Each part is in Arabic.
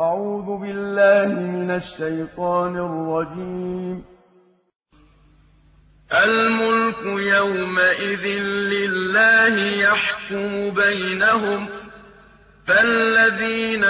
أعوذ بالله من الشيطان الرجيم. الملك يومئذ لله يحكم بينهم فالذين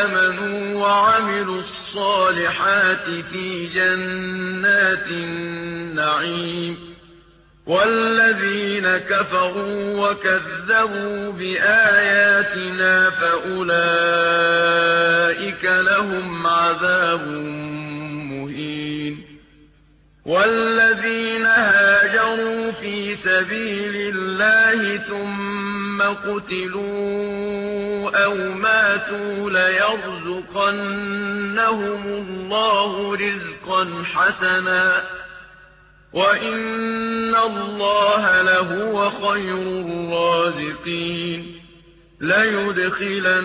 آمنوا وعملوا الصالحات في جنات النعيم وَالَّذِينَ كَفَرُوا وَكَذَّبُوا بِآيَاتِنَا فَأُولَٰئِكَ لَهُمْ عَذَابٌ مُّهِينٌ. وَالَّذِينَ هَاجَرُوا فِي سَبِيلِ اللَّهِ ثُمَّ قُتِلُوا أَوْ مَاتُوا لَيَرْزُقَنَّهُمُ اللَّهُ رِزْقًا حَسَنًا. وَإِنَّ اللَّهَ لَهُوَ خَيْرُ الرَّازِقِينَ. لَيُدْخِلَنَّهُم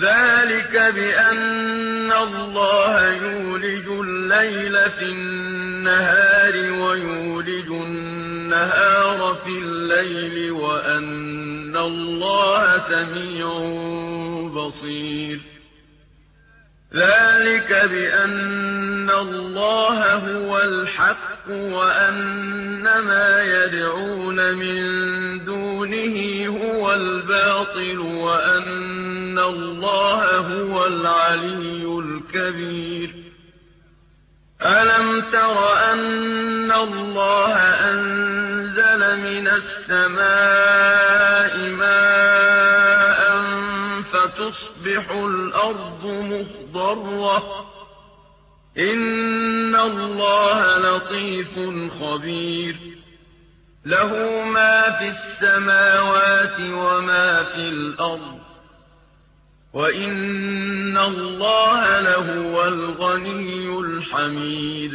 ذَٰلِكَ بِأَنَّ اللَّهَ يُولِجُ اللَّيْلَ فِي النَّهَارِ وَيُولِجُ النَّهَارَ فِي اللَّيْلِ وَأَنَّ اللَّهَ سَمِيعٌ بَصِيرٌ. ذَٰلِكَ بِأَنَّ اللَّهَ هُوَ الْحَقُّ وَأَنَّ مَا يَدْعُونَ مِن الْبَاطِلُ وَأَنَّ اللَّهَ هُوَ الْعَلِيُّ الْكَبِيرُ. أَلَمْ تَرَ أَنَّ اللَّهَ أَنزَلَ مِنَ السَّمَاءِ مَاءً فَتُصْبِحُ الْأَرْضُ مُخْضَرَّةً ۗ؟ إِنَّ اللَّهَ لَطِيفٌ خَبِيرٌ. لَّهُ مَا فِي السَّمَاوَاتِ فِي الْأَرْضِ ۗ وَإِنَّ اللَّهَ لَهُوَ الْغَنِيُّ الْحَمِيدُ